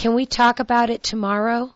Can we talk about it tomorrow?